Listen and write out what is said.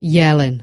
yelling